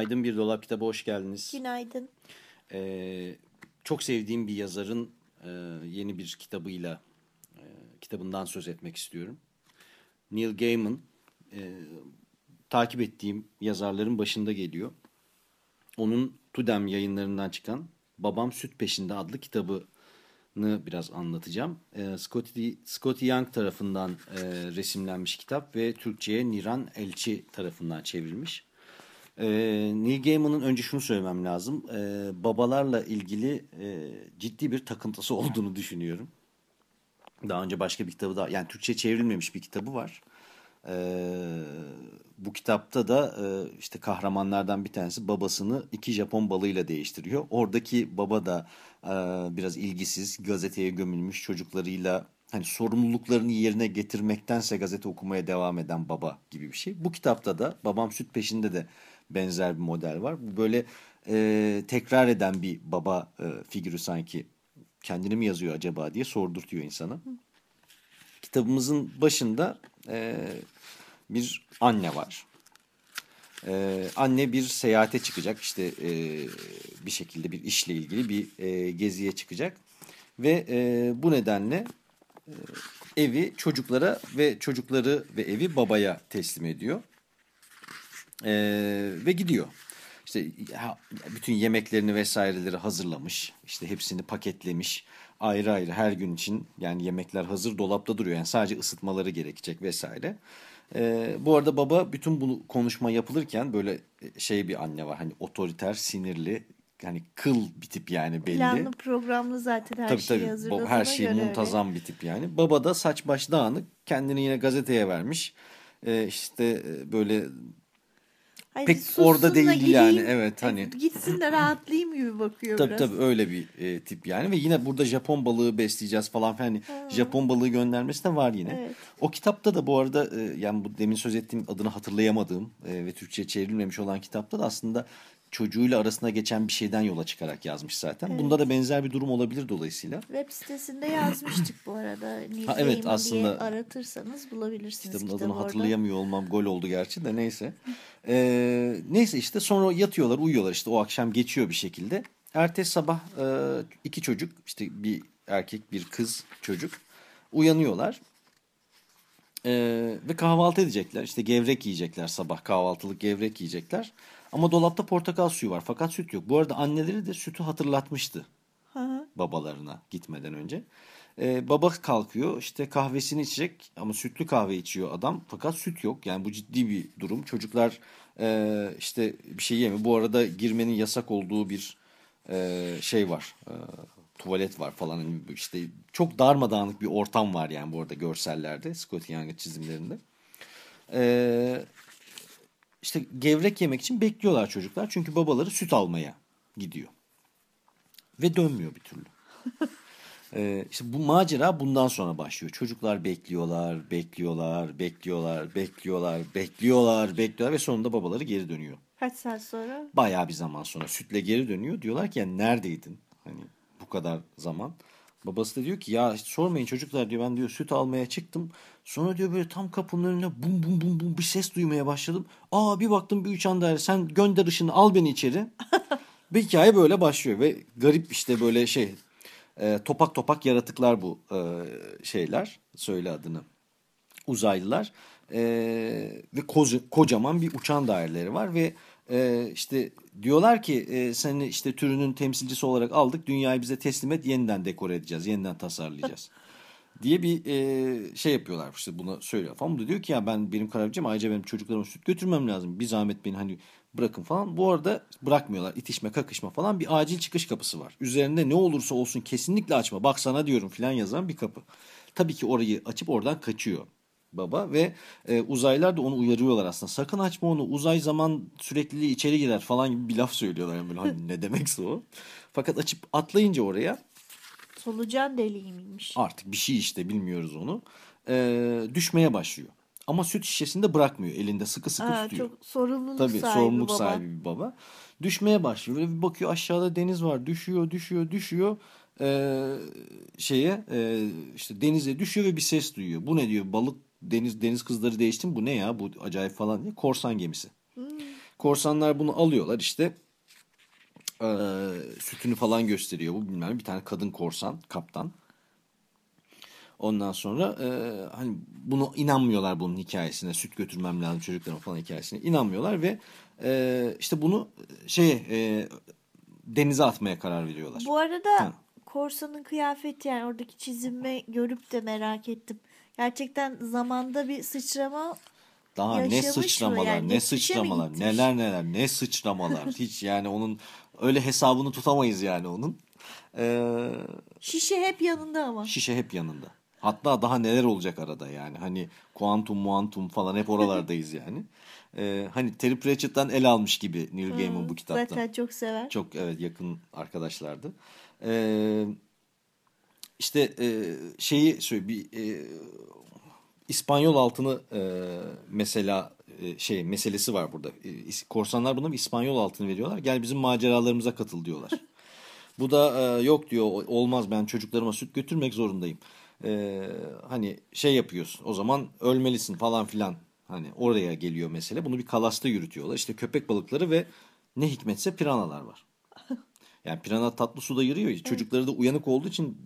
Günaydın Bir Dolap Kitabı hoş geldiniz. Günaydın. Ee, çok sevdiğim bir yazarın e, yeni bir kitabıyla e, kitabından söz etmek istiyorum. Neil Gaiman e, takip ettiğim yazarların başında geliyor. Onun Tudem yayınlarından çıkan Babam Süt Peşinde adlı kitabını biraz anlatacağım. E, Scotty, Scotty Young tarafından e, resimlenmiş kitap ve Türkçe'ye Niran Elçi tarafından çevrilmiş. Ee, Neil Gaiman'ın önce şunu söylemem lazım. Ee, babalarla ilgili e, ciddi bir takıntısı olduğunu düşünüyorum. Daha önce başka bir kitabı da yani Türkçe çevrilmemiş bir kitabı var. Ee, bu kitapta da e, işte kahramanlardan bir tanesi babasını iki Japon balığıyla değiştiriyor. Oradaki baba da e, biraz ilgisiz, gazeteye gömülmüş çocuklarıyla hani sorumluluklarını yerine getirmektense gazete okumaya devam eden baba gibi bir şey. Bu kitapta da babam süt peşinde de benzer bir model var. Bu böyle e, tekrar eden bir baba e, figürü sanki kendini mi yazıyor acaba diye sordurtuyor insana. Kitabımızın başında e, bir anne var. E, anne bir seyahate çıkacak işte e, bir şekilde bir işle ilgili bir e, geziye çıkacak. Ve e, bu nedenle e, evi çocuklara ve çocukları ve evi babaya teslim ediyor. Ee, ve gidiyor. İşte bütün yemeklerini vesaireleri hazırlamış. İşte hepsini paketlemiş. Ayrı ayrı her gün için yani yemekler hazır dolapta duruyor. Yani sadece ısıtmaları gerekecek vesaire. Ee, bu arada baba bütün bu konuşma yapılırken böyle şey bir anne var. Hani otoriter, sinirli, yani kıl bir tip yani belli. Planlı programlı zaten her tabii, şeyi tabii. hazırladığına Her şey muntazam öyle. bir tip yani. Baba da saç baş dağınık kendini yine gazeteye vermiş. Ee, işte böyle Hayır, pek orada da değil gideyim, yani, evet, hani. Gitsin de rahatlayayım gibi bakıyor Tabii biraz. tabii öyle bir e, tip yani ve yine burada Japon balığı besleyeceğiz falan. Hani Japon balığı göndermesi de var yine. Evet. O kitapta da bu arada e, yani bu demin söz ettiğim adını hatırlayamadığım e, ve Türkçe çevrilmemiş olan kitapta da aslında çocuğuyla arasında geçen bir şeyden yola çıkarak yazmış zaten. Bunda da benzer bir durum olabilir dolayısıyla. Web sitesinde yazmıştık bu arada. Neil Ha, evet, Gaiman aslında- diye aratırsanız bulabilirsiniz Kitabın kitabı adını orada. hatırlayamıyor olmam gol oldu gerçi de neyse. Ee, neyse işte sonra yatıyorlar uyuyorlar işte o akşam geçiyor bir şekilde. Ertesi sabah e, iki çocuk işte bir erkek bir kız çocuk uyanıyorlar. Ee, ve kahvaltı edecekler işte gevrek yiyecekler sabah kahvaltılık gevrek yiyecekler. Ama dolapta portakal suyu var fakat süt yok. Bu arada anneleri de sütü hatırlatmıştı hı. babalarına gitmeden önce. Ee, baba kalkıyor işte kahvesini içecek ama sütlü kahve içiyor adam fakat süt yok. Yani bu ciddi bir durum. Çocuklar e, işte bir şey yemiyor. Bu arada girmenin yasak olduğu bir e, şey var. E, tuvalet var falan. Hani işte çok darmadağınık bir ortam var yani bu arada görsellerde. Scott Young'ın çizimlerinde. Eee işte gevrek yemek için bekliyorlar çocuklar. Çünkü babaları süt almaya gidiyor. Ve dönmüyor bir türlü. Ee, işte bu macera bundan sonra başlıyor. Çocuklar bekliyorlar, bekliyorlar, bekliyorlar, bekliyorlar, bekliyorlar, bekliyorlar ve sonunda babaları geri dönüyor. Kaç saat sonra? Bayağı bir zaman sonra sütle geri dönüyor. Diyorlar ki ya neredeydin? Hani bu kadar zaman. Babası da diyor ki ya sormayın çocuklar diyor ben diyor süt almaya çıktım. Sonra diyor böyle tam kapının önüne bum bum bum bum bir ses duymaya başladım. Aa bir baktım bir uçan daire sen gönder ışını al beni içeri. bir hikaye böyle başlıyor ve garip işte böyle şey e, topak topak yaratıklar bu e, şeyler söyle adını uzaylılar e, ve koca, kocaman bir uçan daireleri var ve e, işte diyorlar ki e, seni işte türünün temsilcisi olarak aldık dünyayı bize teslim et yeniden dekore edeceğiz yeniden tasarlayacağız diye bir e, şey yapıyorlar işte buna söylüyor falan. Bu da diyor ki ya ben benim karar vereceğim ayrıca benim çocuklarıma süt götürmem lazım bir zahmet beni hani bırakın falan. Bu arada bırakmıyorlar itişme kakışma falan bir acil çıkış kapısı var. Üzerinde ne olursa olsun kesinlikle açma bak sana diyorum filan yazan bir kapı. Tabii ki orayı açıp oradan kaçıyor baba ve e, uzaylılar da onu uyarıyorlar aslında. Sakın açma onu uzay zaman sürekliliği içeri girer falan gibi bir laf söylüyorlar. Yani böyle, hani ne demekse o. Fakat açıp atlayınca oraya Solucan deliği miymiş? artık bir şey işte bilmiyoruz onu. E, düşmeye başlıyor. Ama süt şişesini de bırakmıyor elinde sıkı sıkı Aa, tutuyor. çok sorumluluk Tabii sahibi sorumluluk baba. sahibi bir baba. Düşmeye başlıyor. Böyle bir bakıyor aşağıda deniz var. Düşüyor, düşüyor, düşüyor. Ee, şeye e, işte denize düşüyor ve bir ses duyuyor. Bu ne diyor? Balık deniz deniz kızları değişti mi? Bu ne ya? Bu acayip falan diye. Korsan gemisi. Korsanlar bunu alıyorlar işte. Ee, sütünü falan gösteriyor. Bu bilmem bir tane kadın korsan, kaptan. Ondan sonra e, hani bunu inanmıyorlar bunun hikayesine. Süt götürmem lazım çocuklarıma falan hikayesine. inanmıyorlar ve e, işte bunu şeye e, denize atmaya karar veriyorlar. Bu arada Ha. korsanın kıyafeti yani oradaki çizimi görüp de merak ettim. Gerçekten zamanda bir sıçrama Daha ne sıçramalar, Yani ne sıçramalar, neler neler, ne sıçramalar. Hiç yani onun öyle hesabını tutamayız yani onun. Ee, şişe hep yanında ama. şişe hep yanında. Hatta daha neler olacak arada yani. Hani kuantum muantum falan hep oralardayız yani. Ee, hani Terry Pratchett'tan el almış gibi Neil Gaiman bu kitapta. Zaten çok sever. Çok evet yakın arkadaşlardı. Ee, işte e, şeyi söyle bir e, İspanyol altını e, mesela e, şey meselesi var burada. E, korsanlar buna bir İspanyol altını veriyorlar. Gel bizim maceralarımıza katıl diyorlar. Bu da e, yok diyor "o- olmaz ben çocuklarıma süt götürmek zorundayım. E, hani şey yapıyorsun o zaman ölmelisin falan filan. Hani oraya geliyor mesele. Bunu bir kalasta yürütüyorlar. İşte köpek balıkları ve ne hikmetse piranalar var. Yani pirana tatlı suda yürüyor. Çocukları da uyanık olduğu için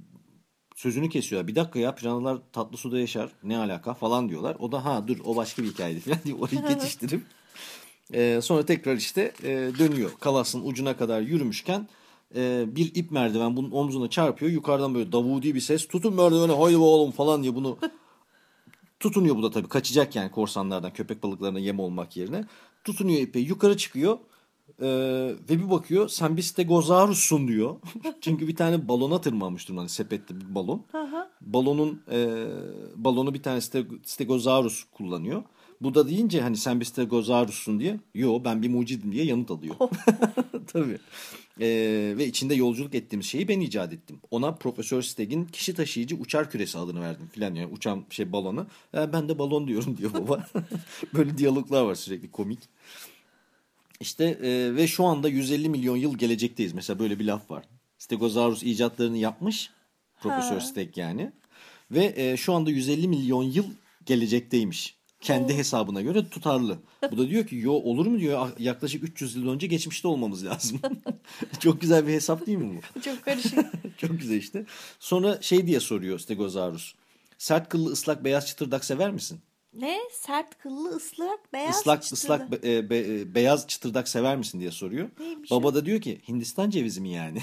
sözünü kesiyorlar. Bir dakika ya piranalar tatlı suda yaşar. Ne alaka falan diyorlar. O da ha dur o başka bir hikayeydi falan diye orayı geçiştirip e, sonra tekrar işte e, dönüyor. Kalasın ucuna kadar yürümüşken e, bir ip merdiven bunun omzuna çarpıyor. Yukarıdan böyle davudi bir ses tutun merdiveni haydi oğlum falan diye bunu tutunuyor bu da tabii kaçacak yani korsanlardan köpek balıklarına yem olmak yerine. Tutunuyor ipe yukarı çıkıyor e, ve bir bakıyor sen bir stegozarussun diyor. Çünkü bir tane balona tırmanmış durumda hani sepette bir balon. Balonun e, balonu bir tane ste- stegozarus kullanıyor. Bu da deyince hani sen bir stegozarussun diye yo ben bir mucidim diye yanıt alıyor. Tabii. E, ve içinde yolculuk ettiğimiz şeyi ben icat ettim. Ona Profesör Steg'in kişi taşıyıcı uçar küresi adını verdim filan yani uçan şey balona. E, ben de balon diyorum diyor baba. Böyle diyaloglar var sürekli komik. İşte e, ve şu anda 150 milyon yıl gelecekteyiz. Mesela böyle bir laf var. Stegosaurus icatlarını yapmış. Profesör Steg yani. Ve e, şu anda 150 milyon yıl gelecekteymiş. Kendi hesabına göre tutarlı. Bu da diyor ki yo olur mu diyor yaklaşık 300 yıl önce geçmişte olmamız lazım. Çok güzel bir hesap değil mi bu? Çok karışık. Çok güzel işte. Sonra şey diye soruyor Stegosaurus. Sert kıllı ıslak beyaz çıtırdak sever misin? Ne? Sert kıllı ıslak beyaz Islak çıtırdak. ıslak be- e, be- e, beyaz çıtırdak sever misin diye soruyor. Neymiş Baba da diyor ki Hindistan cevizi mi yani?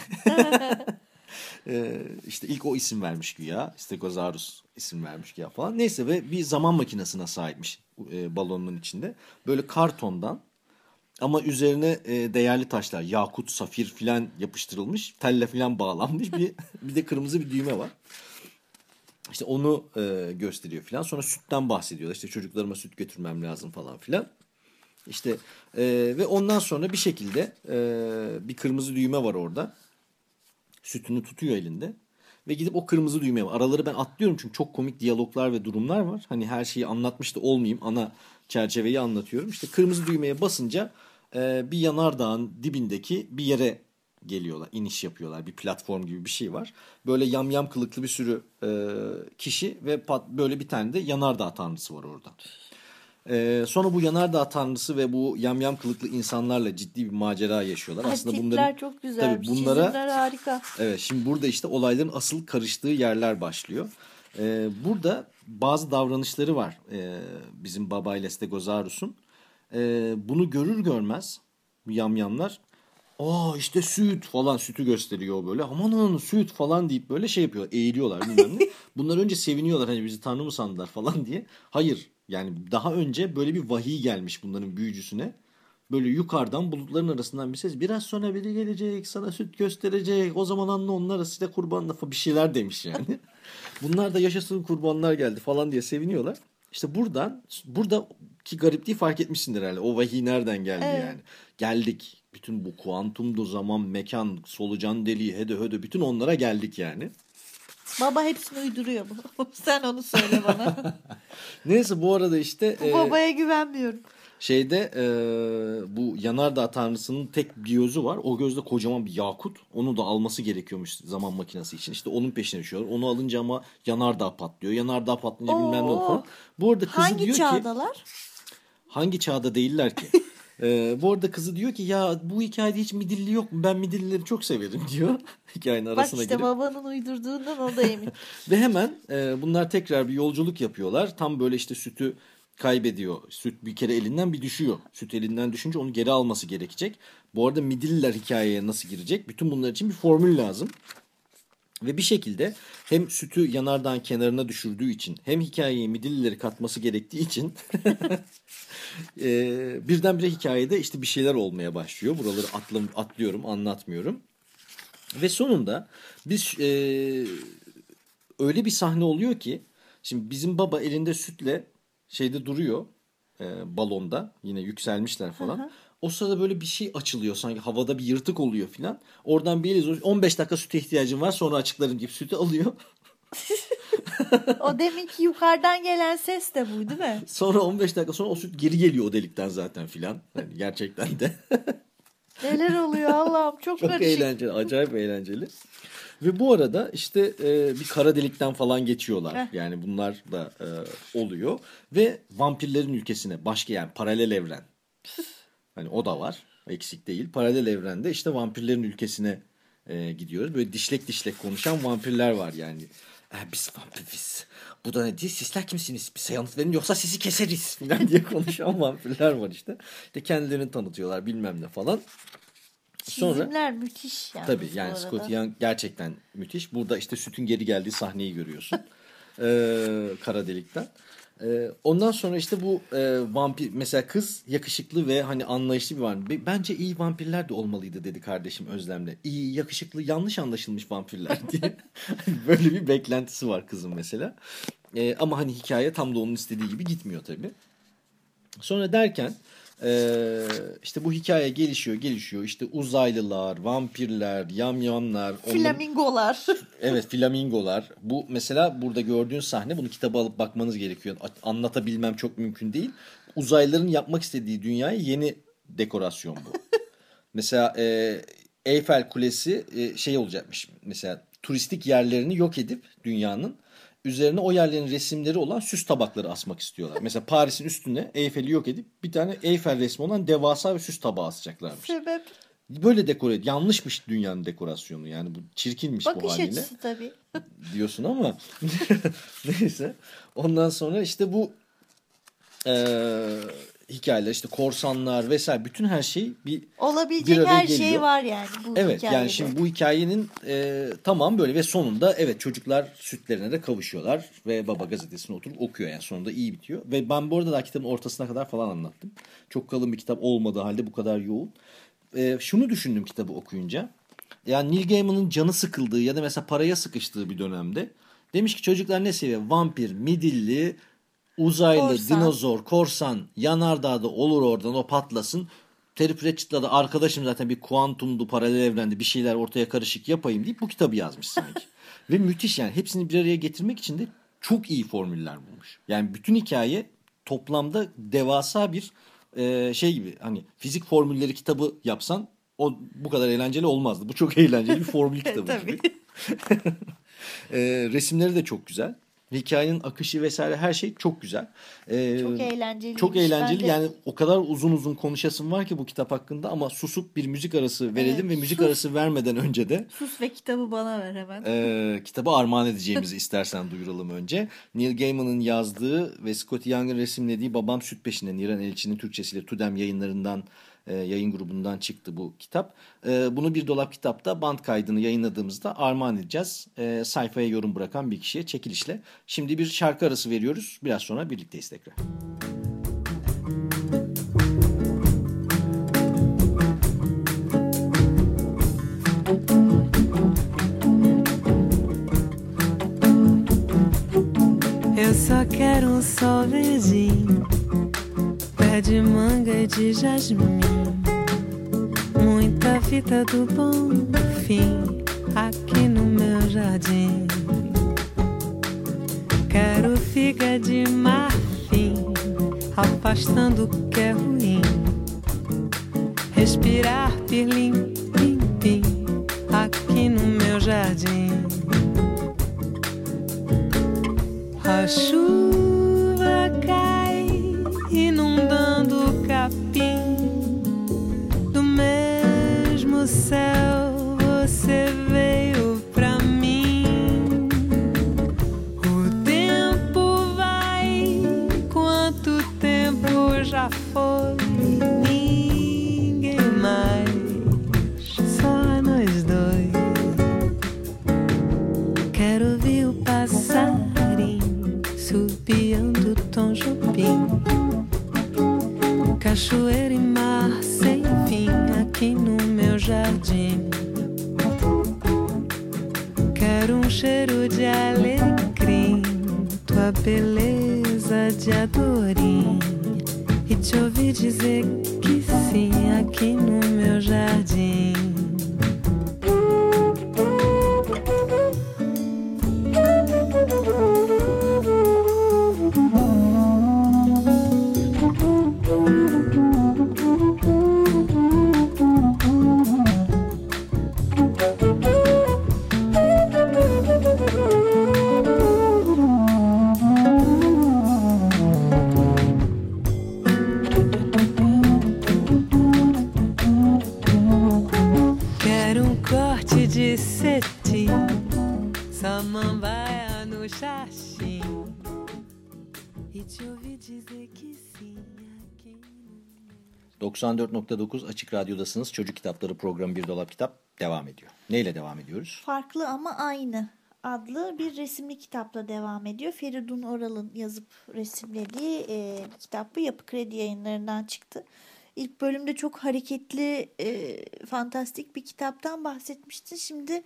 ee, işte ilk o isim vermiş güya. Stegosaurus isim vermiş güya falan. Neyse ve bir zaman makinesine sahipmiş e, balonun içinde. Böyle kartondan ama üzerine e, değerli taşlar, yakut, safir filan yapıştırılmış. Telle filan bağlanmış. Bir, bir de kırmızı bir düğme var. İşte onu e, gösteriyor filan. Sonra sütten bahsediyor. İşte çocuklarıma süt götürmem lazım falan filan. İşte e, ve ondan sonra bir şekilde e, bir kırmızı düğme var orada. Sütünü tutuyor elinde. Ve gidip o kırmızı düğmeye araları ben atlıyorum çünkü çok komik diyaloglar ve durumlar var. Hani her şeyi anlatmış da olmayayım. Ana çerçeveyi anlatıyorum. İşte kırmızı düğmeye basınca e, bir yanardağın dibindeki bir yere geliyorlar. iniş yapıyorlar. Bir platform gibi bir şey var. Böyle yamyam kılıklı bir sürü e, kişi ve pat, böyle bir tane de yanardağ tanrısı var orada. Ee, sonra bu yanardağ tanrısı ve bu yamyam kılıklı insanlarla ciddi bir macera yaşıyorlar. Ay, Aslında bunların çok güzel. Tabii bunlara Çizimler harika. Evet şimdi burada işte olayların asıl karıştığı yerler başlıyor. Ee, burada bazı davranışları var ee, bizim babayla Stegosarus'un. Ee, bunu görür görmez bu yamyamlar aa işte süt falan sütü gösteriyor böyle aman süt falan deyip böyle şey yapıyor eğiliyorlar bilmem ne. Bunlar önce seviniyorlar hani bizi tanrı mı sandılar falan diye. Hayır yani daha önce böyle bir vahiy gelmiş bunların büyücüsüne. Böyle yukarıdan bulutların arasından bir ses biraz sonra biri gelecek sana süt gösterecek o zaman anla onlar size kurban lafı bir şeyler demiş yani. Bunlar da yaşasın kurbanlar geldi falan diye seviniyorlar. İşte buradan buradaki garipliği fark etmişsindir herhalde. O vahiy nereden geldi Evet. yani. Geldik. Bütün bu kuantumdu zaman, mekan, solucan deliği, hede höde bütün onlara geldik yani. Baba hepsini uyduruyor bu. Sen onu söyle bana. Neyse bu arada işte Bu e, babaya güvenmiyorum. şeyde e, bu yanardağ tanrısının tek bir gözü var. O gözde kocaman bir yakut. Onu da alması gerekiyormuş zaman makinesi için. İşte onun peşine düşüyorlar. Onu alınca ama yanardağ patlıyor. Yanardağ patlayınca bilmem ne falan. Bu arada kızı Hangi diyor ki çağdalar? hangi çağda değiller ki? Ee, bu arada kızı diyor ki ya bu hikayede hiç midilli yok mu? Ben midillileri çok severim diyor. Hikayenin Bak arasına işte girip. babanın uydurduğundan o da emin. Ve hemen e, bunlar tekrar bir yolculuk yapıyorlar. Tam böyle işte sütü kaybediyor. Süt bir kere elinden bir düşüyor. Süt elinden düşünce onu geri alması gerekecek. Bu arada midilliler hikayeye nasıl girecek? Bütün bunlar için bir formül lazım. Ve bir şekilde hem sütü yanardağın kenarına düşürdüğü için hem hikayeye midillileri katması gerektiği için e, birdenbire hikayede işte bir şeyler olmaya başlıyor. Buraları atlam, atlıyorum anlatmıyorum. Ve sonunda biz e, öyle bir sahne oluyor ki şimdi bizim baba elinde sütle şeyde duruyor e, balonda yine yükselmişler falan. O sırada böyle bir şey açılıyor sanki havada bir yırtık oluyor filan. Oradan bir el 15 dakika süte ihtiyacım var sonra açıklarım deyip sütü alıyor. O deminki yukarıdan gelen ses de bu değil mi? Sonra 15 dakika sonra o süt geri geliyor o delikten zaten filan. Yani gerçekten de. Neler oluyor Allah'ım çok, Çok karışık. eğlenceli, acayip eğlenceli. Ve bu arada işte e, bir kara delikten falan geçiyorlar. Heh. Yani bunlar da e, oluyor. Ve vampirlerin ülkesine, başka yani paralel evren. Hani o da var, eksik değil. Paralel evrende işte vampirlerin ülkesine e, gidiyoruz. Böyle dişlek dişlek konuşan vampirler var yani. "E, biz vampiriz. Bu da ne değil? Sizler kimsiniz? Bize yanıt verin yoksa sizi keseriz falan diye konuşan vampirler var işte. İşte kendilerini tanıtıyorlar bilmem ne falan. Sonra Çizimler müthiş yani. Tabii yani Scott Young gerçekten müthiş. Burada işte sütün geri geldiği sahneyi görüyorsun. ee, kara delikten. Ee, ondan sonra işte bu e, vampir mesela kız yakışıklı ve hani anlayışlı bir vampir. Bence iyi vampirler de olmalıydı dedi kardeşim Özlem'le. İyi yakışıklı yanlış anlaşılmış vampirler diye. Böyle bir beklentisi var kızın mesela. Ee, ama hani hikaye tam da onun istediği gibi gitmiyor tabii. Sonra derken eee, işte bu hikaye gelişiyor gelişiyor. İşte uzaylılar, vampirler, yamyamlar. onların- Flamingolar. Evet flamingolar. Bu mesela burada gördüğün sahne bunu kitaba alıp bakmanız gerekiyor. Anlatabilmem çok mümkün değil. Uzaylıların yapmak istediği dünyaya yeni dekorasyon bu. mesela e, Eyfel Kulesi e, şey olacakmış. Mesela turistik yerlerini yok edip dünyanın üzerine o yerlerin resimleri olan süs tabakları asmak istiyorlar. Mesela Paris'in üstüne Eyfel'i yok edip bir tane Eyfel resmi olan devasa bir süs tabağı asacaklarmış. Sebep Böyle dekore yanlışmış dünyanın dekorasyonu yani bu çirkinmiş bu bakış haliyle açısı tabii. diyorsun ama neyse. Ondan sonra işte bu eee hikayeler işte korsanlar vesaire bütün her şey bir Olabilecek Bir her şey geliyor. var yani bu evet hikayede. yani şimdi bu hikayenin eee, tamam böyle ve sonunda evet çocuklar sütlerine de kavuşuyorlar ve baba gazetesini oturup okuyor yani sonunda iyi bitiyor ve ben bu arada daha kitabın ortasına kadar falan anlattım. Çok kalın bir kitap olmadığı halde bu kadar yoğun. Eee, şunu düşündüm kitabı okuyunca. Yani Neil Gaiman'ın canı sıkıldığı ya da mesela paraya sıkıştığı bir dönemde demiş ki çocuklar ne seviyor? Vampir, midilli, uzaylı, Korsan. dinozor, korsan, yanardağda olur oradan o patlasın. Terry Pratchett'la da arkadaşım zaten bir kuantumdu, paralel evrende bir şeyler ortaya karışık yapayım deyip bu kitabı yazmış sanki. Ve müthiş yani hepsini bir araya getirmek için de çok iyi formüller bulmuş. Yani bütün hikaye toplamda devasa bir e, şey gibi hani fizik formülleri kitabı yapsan o bu kadar eğlenceli olmazdı. Bu çok eğlenceli bir formül kitabı gibi. E, resimleri de çok güzel. Hikayenin akışı vesaire her şey çok güzel. E, Çok eğlenceli. çok eğlenceli yani o kadar uzun uzun konuşasım var ki bu kitap hakkında ama susup bir müzik arası verelim Evet, ve müzik sus. arası vermeden önce de Sus ve kitabı bana ver hemen. e, kitabı armağan edeceğimizi istersen duyuralım önce. Neil Gaiman'ın yazdığı ve Scott Young'ın resimlediği Babam Süt Peşinde Niran Elçi'nin Türkçesiyle Tudem yayınlarından e, yayın grubundan çıktı bu kitap. E, bunu bir dolap kitapta band kaydını yayınladığımızda armağan edeceğiz. E, sayfaya yorum bırakan bir kişiye çekilişle. Şimdi bir şarkı arası veriyoruz. Biraz sonra birlikteyiz tekrar. Eu só quero um sol verdinho, de manga e de jasmim. Muita fita do bom fim aqui no meu jardim. Quero figa de marfim, afastando o que é ruim. Respirar pirlim, pim, pim, aqui no meu jardim. A chuva for 94.9 Açık Radyo'dasınız. Çocuk Kitapları programı Bir Dolap Kitap devam ediyor. Neyle devam ediyoruz? Farklı ama aynı adlı bir resimli kitapla devam ediyor. Feridun Oral'ın yazıp resimlediği e, kitap bu. Yapı Kredi yayınlarından çıktı. İlk bölümde çok hareketli, e, fantastik bir kitaptan bahsetmiştin. Şimdi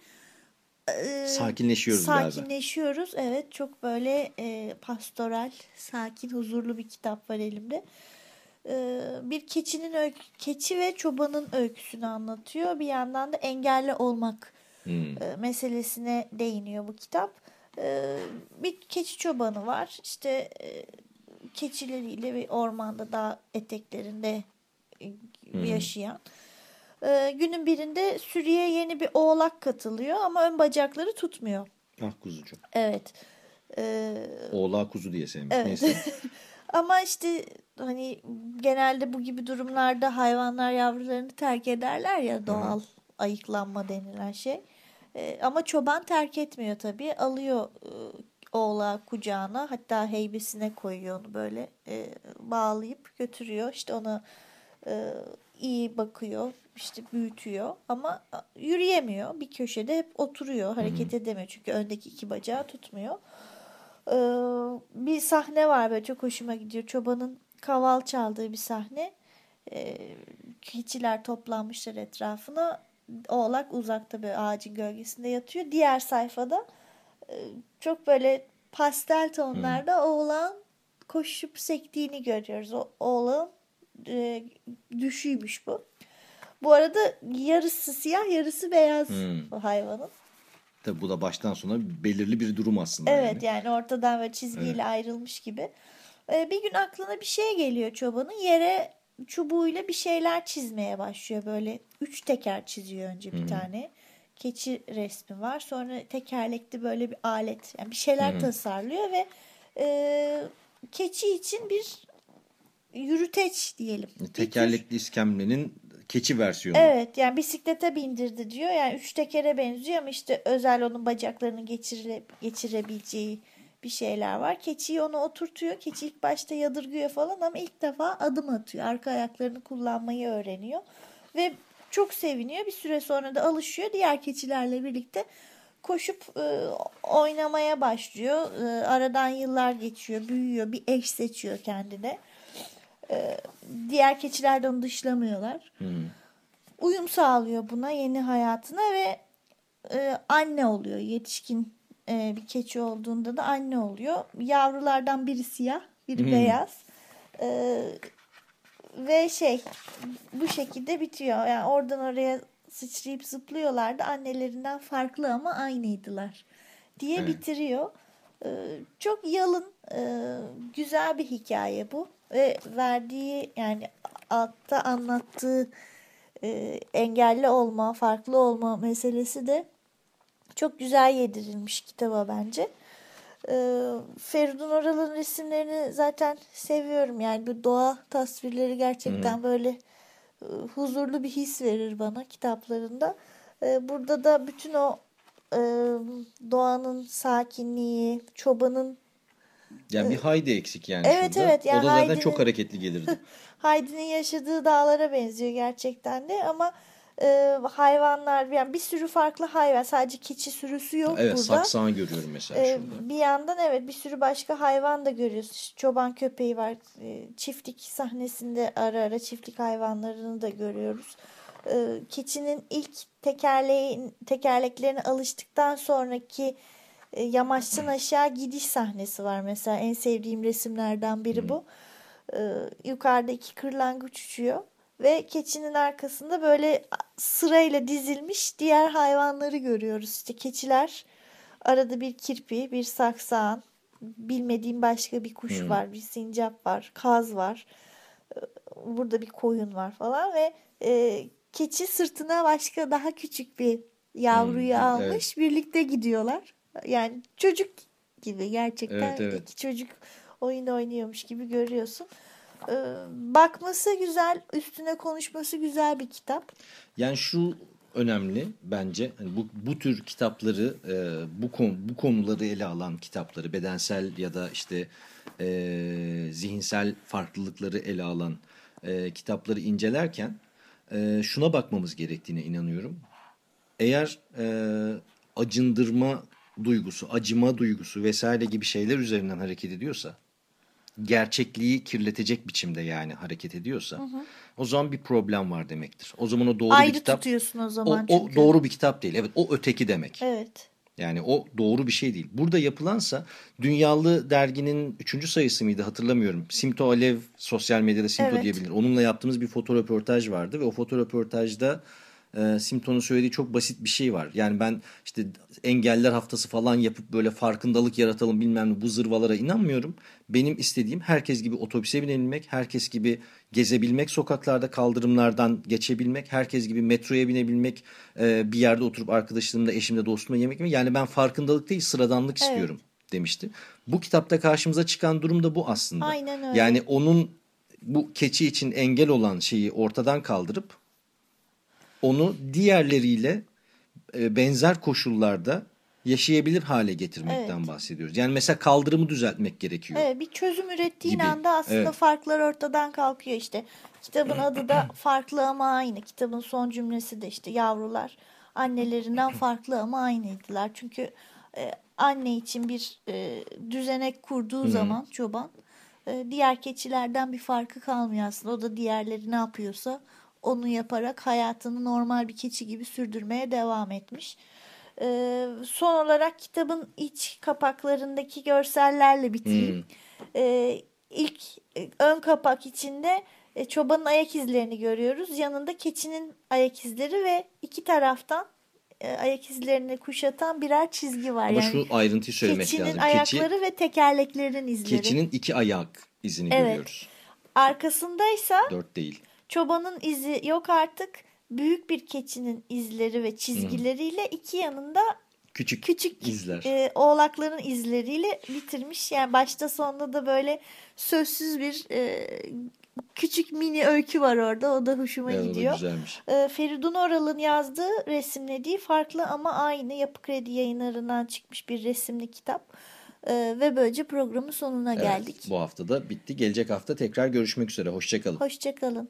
e, Sakinleşiyoruz galiba. Sakinleşiyoruz. Evet çok böyle e, pastoral, sakin, huzurlu bir kitap var elimde. Bir keçinin öykü, keçi ve çobanın öyküsünü anlatıyor. Bir yandan da engelli olmak Hmm. meselesine değiniyor bu kitap. Bir keçi çobanı var. İşte keçileriyle bir ormanda dağ eteklerinde e, yaşayan. Günün birinde sürüye yeni bir oğlak katılıyor ama ön bacakları tutmuyor. Ah kuzucu. Evet. E, Oğlağı kuzu diye sevmiş. Evet. Neyse. Ama işte hani genelde bu gibi durumlarda hayvanlar yavrularını terk ederler ya doğal ayıklanma denilen şey. Ee, ama çoban terk etmiyor tabii. Alıyor e, oğlağı kucağına hatta heybesine koyuyor onu böyle e, bağlayıp götürüyor. İşte ona e, iyi bakıyor işte büyütüyor ama yürüyemiyor. Bir köşede hep oturuyor hareket edemiyor çünkü öndeki iki bacağı tutmuyor. Ee, bir sahne var böyle çok hoşuma gidiyor. Çobanın kaval çaldığı bir sahne. Ee, keçiler toplanmışlar etrafına. Oğlak uzakta böyle ağacın gölgesinde yatıyor. Diğer sayfada e, çok böyle pastel tonlarda oğlan koşup sektiğini görüyoruz. O oğlan e, düşüymüş bu. Bu arada yarısı siyah yarısı beyaz Hmm. o hayvanın. Tabii bu da baştan sona belirli bir durum aslında. Evet yani. yani ortadan böyle çizgiyle ayrılmış gibi. Ee, bir gün aklına bir şey geliyor çobanın. Yere çubuğuyla bir şeyler çizmeye başlıyor. Böyle üç teker çiziyor önce bir tane. Keçi resmi var. Sonra tekerlekli böyle bir alet. Yani bir şeyler tasarlıyor ve e, keçi için bir yürüteç diyelim. Tekerlekli iskemlenin keçi versiyonu. Evet yani bisiklete bindirdi diyor. Yani üç tekere benziyor ama işte özel onun bacaklarını geçire, geçirebileceği bir şeyler var. Keçiyi ona oturtuyor. Keçi ilk başta yadırgıyor falan ama ilk defa adım atıyor. Arka ayaklarını kullanmayı öğreniyor. Ve çok seviniyor. Bir süre sonra da alışıyor. Diğer keçilerle birlikte koşup e, oynamaya başlıyor. E, aradan yıllar geçiyor. Büyüyor. Bir eş seçiyor kendine. E, diğer keçiler de onu dışlamıyorlar uyum sağlıyor buna yeni hayatına ve e, anne oluyor. Yetişkin e, bir keçi olduğunda da anne oluyor. Yavrulardan biri siyah, biri beyaz. E, ve şey bu şekilde bitiyor. Yani oradan oraya sıçrayıp zıplıyorlardı. Annelerinden farklı ama aynıydılar diye Evet. bitiriyor. Ee, çok yalın, e, güzel bir hikaye bu ve verdiği yani altta anlattığı e, engelli olma, farklı olma meselesi de çok güzel yedirilmiş kitaba bence. Ee, Feridun Oral'ın resimlerini zaten seviyorum. Yani bu doğa tasvirleri gerçekten böyle e, huzurlu bir his verir bana kitaplarında. Ee, burada da bütün o e, doğanın sakinliği, çobanın Yani bir Haydi eksik yani Evet, şurada. evet. Yani o da zaten Haydi'nin- çok hareketli gelirdi. Haydi'nin yaşadığı dağlara benziyor gerçekten de ama e, hayvanlar yani bir sürü farklı hayvan sadece keçi sürüsü yok evet burada. saksan görüyorum mesela Ee, şurada. bir yandan evet bir sürü başka hayvan da görüyoruz. Çoban köpeği var. Ee, Çiftlik sahnesinde ara ara çiftlik hayvanlarını da görüyoruz. Ee, Keçinin ilk tekerleğin tekerleklerine alıştıktan sonraki e, yamaçtan aşağı gidiş sahnesi var mesela. En sevdiğim resimlerden biri bu. Ee, Yukarıda iki kırlangıç uçuyor. Ve keçinin arkasında böyle sırayla dizilmiş diğer hayvanları görüyoruz. İşte keçiler Arada bir kirpi, bir saksağan, bilmediğim başka bir kuş var, bir sincap var, kaz var. Ee, Burada bir koyun var falan ve e, keçi sırtına başka daha küçük bir yavruyu Hmm, almış. Birlikte gidiyorlar. Yani çocuk gibi gerçekten Evet, evet. iki çocuk oyun oynuyormuş gibi görüyorsun. Ee, bakması güzel, üstüne konuşması güzel bir kitap. Yani şu önemli bence. Hani bu bu tür kitapları e, bu konu bu konuları ele alan kitapları bedensel ya da işte e, zihinsel farklılıkları ele alan e, kitapları incelerken e, şuna bakmamız gerektiğine inanıyorum. Eğer e, acındırma duygusu, acıma duygusu vesaire gibi şeyler üzerinden hareket ediyorsa gerçekliği kirletecek biçimde yani hareket ediyorsa o zaman bir problem var demektir. O zaman o doğru Ayrı bir kitap. tutuyorsun o O, zaman o çünkü. doğru bir kitap değil. Evet o öteki demek. Evet. Yani o doğru bir şey değil. Burada yapılansa Dünyalı derginin 3. sayısı mıydı hatırlamıyorum. Simto Alev sosyal medyada Simto Evet. diyebilir. Onunla yaptığımız bir foto röportaj vardı ve o foto röportajda e, Simto'nun söylediği çok basit bir şey var. Yani ben işte engeller haftası falan yapıp böyle farkındalık yaratalım bilmem ne bu zırvalara inanmıyorum. Benim istediğim herkes gibi otobüse binebilmek, herkes gibi gezebilmek sokaklarda, kaldırımlardan geçebilmek, herkes gibi metroya binebilmek, e, bir yerde oturup arkadaşlarımla, eşimle, dostumla yemek yemek. Yani ben farkındalık değil sıradanlık Evet. istiyorum demişti. Bu kitapta karşımıza çıkan durum da bu aslında. Aynen öyle. Yani onun bu keçi için engel olan şeyi ortadan kaldırıp onu diğerleriyle e, benzer koşullarda yaşayabilir hale getirmekten Evet. bahsediyoruz. Yani mesela kaldırımı düzeltmek gerekiyor. Evet, bir çözüm ürettiğin Gibi. anda aslında Evet. farklar ortadan kalkıyor işte. Kitabın adı da farklı ama aynı. Kitabın son cümlesi de işte yavrular annelerinden farklı ama aynıydılar. Çünkü e, anne için bir e, düzenek kurduğu zaman çoban e, diğer keçilerden bir farkı kalmıyor aslında. O da diğerleri ne yapıyorsa onu yaparak hayatını normal bir keçi gibi sürdürmeye devam etmiş. Ee, son olarak kitabın iç kapaklarındaki görsellerle bitireyim. Ee, ilk e, ön kapak içinde e, çobanın ayak izlerini görüyoruz. Yanında keçinin ayak izleri ve iki taraftan e, ayak izlerini kuşatan birer çizgi var. Ama yani şu ayrıntıyı söylemek keçinin lazım. ayakları Keçi, ve tekerleklerin izleri. keçinin iki ayak izini Evet. görüyoruz. Arkasındaysa Dört değil. Çobanın izi yok artık. Büyük bir keçinin izleri ve çizgileriyle iki yanında Küçük, küçük izler. e, oğlakların izleriyle bitirmiş. Yani başta sonunda da böyle sözsüz bir e, küçük mini öykü var orada. O da hoşuma Evet, gidiyor. güzelmiş. E, Feridun Oral'ın yazdığı, resimlediği farklı ama aynı Yapı Kredi yayınlarından çıkmış bir resimli kitap. E, ve böylece programın sonuna Evet, geldik. bu hafta da bitti. Gelecek hafta tekrar görüşmek üzere. Hoşçakalın. Hoşçakalın.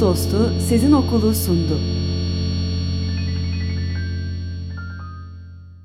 Dostu Sezin Okulu sundu.